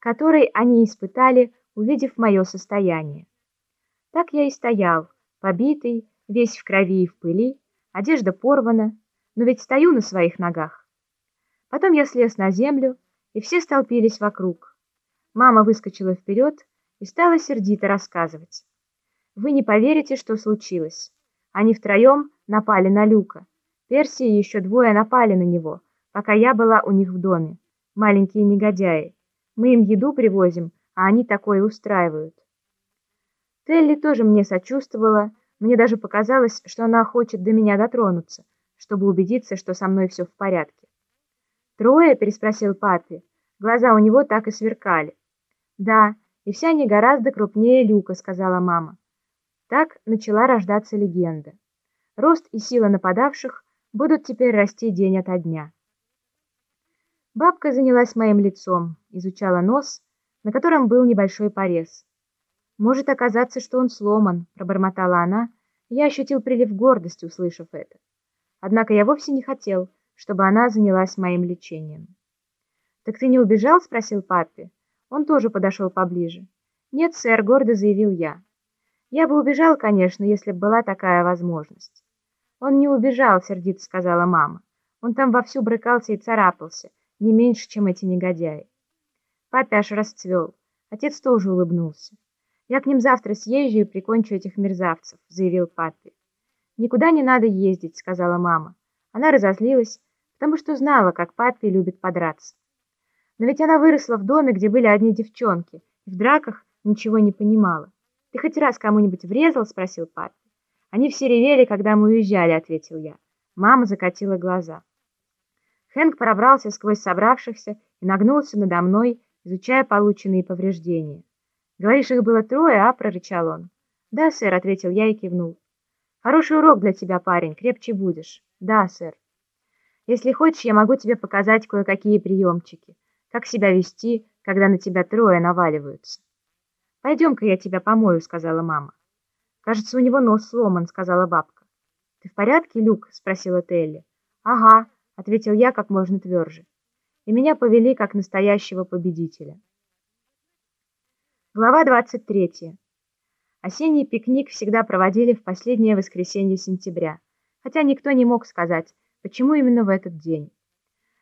который они испытали, увидев мое состояние. Так я и стоял, побитый, весь в крови и в пыли, одежда порвана, но ведь стою на своих ногах. Потом я слез на землю, и все столпились вокруг. Мама выскочила вперед и стала сердито рассказывать. Вы не поверите, что случилось. Они втроем напали на Люка. Перси и еще двое напали на него, пока я была у них в доме. Маленькие негодяи. Мы им еду привозим, а они такое устраивают. Телли тоже мне сочувствовала, мне даже показалось, что она хочет до меня дотронуться, чтобы убедиться, что со мной все в порядке. «Трое?» – переспросил папе. Глаза у него так и сверкали. «Да, и все они гораздо крупнее Люка», – сказала мама. Так начала рождаться легенда. Рост и сила нападавших будут теперь расти день ото дня. Бабка занялась моим лицом, изучала нос, на котором был небольшой порез. «Может оказаться, что он сломан», — пробормотала она, я ощутил прилив гордости, услышав это. Однако я вовсе не хотел, чтобы она занялась моим лечением. «Так ты не убежал?» — спросил папе. Он тоже подошел поближе. «Нет, сэр», — гордо заявил я. Я бы убежал, конечно, если бы была такая возможность. Он не убежал, сердито сказала мама. Он там вовсю брыкался и царапался, не меньше, чем эти негодяи. Папа аж расцвел. Отец тоже улыбнулся. «Я к ним завтра съезжу и прикончу этих мерзавцев», — заявил папе. «Никуда не надо ездить», — сказала мама. Она разозлилась, потому что знала, как папе любит подраться. Но ведь она выросла в доме, где были одни девчонки, и в драках ничего не понимала. «Ты хоть раз кому-нибудь врезал?» — спросил папа. «Они все ревели, когда мы уезжали», — ответил я. Мама закатила глаза. Хэнк пробрался сквозь собравшихся и нагнулся надо мной, изучая полученные повреждения. «Говоришь, их было трое, а?» — прорычал он. «Да, сэр», — ответил я и кивнул. «Хороший урок для тебя, парень, крепче будешь». «Да, сэр». «Если хочешь, я могу тебе показать кое-какие приемчики. Как себя вести, когда на тебя трое наваливаются». «Пойдем-ка я тебя помою», — сказала мама. «Кажется, у него нос сломан», — сказала бабка. «Ты в порядке, Люк?» — спросила Телли. «Ага», — ответил я как можно тверже. И меня повели как настоящего победителя. Глава 23. Осенний пикник всегда проводили в последнее воскресенье сентября, хотя никто не мог сказать, почему именно в этот день.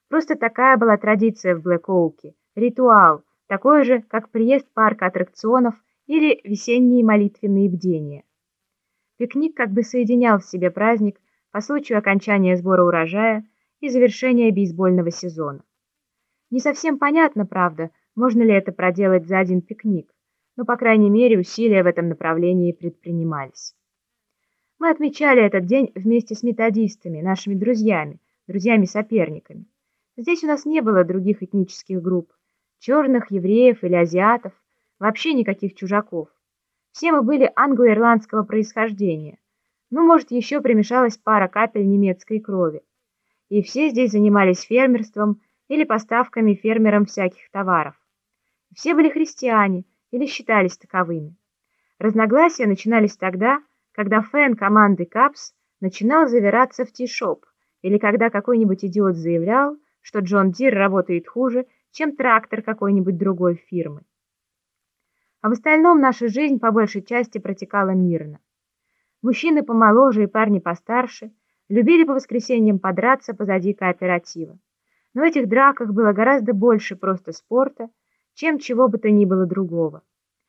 Просто такая была традиция в Блэк-Оуке, ритуал, такой же, как приезд парка аттракционов или весенние молитвенные бдения. Пикник как бы соединял в себе праздник по случаю окончания сбора урожая и завершения бейсбольного сезона. Не совсем понятно, правда, можно ли это проделать за один пикник, но, по крайней мере, усилия в этом направлении предпринимались. Мы отмечали этот день вместе с методистами, нашими друзьями, друзьями-соперниками. Здесь у нас не было других этнических групп, черных, евреев или азиатов, вообще никаких чужаков. Все мы были англо-ирландского происхождения, ну, может, еще примешалась пара капель немецкой крови. И все здесь занимались фермерством или поставками фермерам всяких товаров. Все были христиане или считались таковыми. Разногласия начинались тогда, когда фэн команды Капс начинал завираться в ти-шоп, или когда какой-нибудь идиот заявлял, что Джон Дир работает хуже, чем трактор какой-нибудь другой фирмы. А в остальном наша жизнь по большей части протекала мирно. Мужчины помоложе и парни постарше любили по воскресеньям подраться позади кооператива. Но в этих драках было гораздо больше просто спорта, чем чего бы то ни было другого.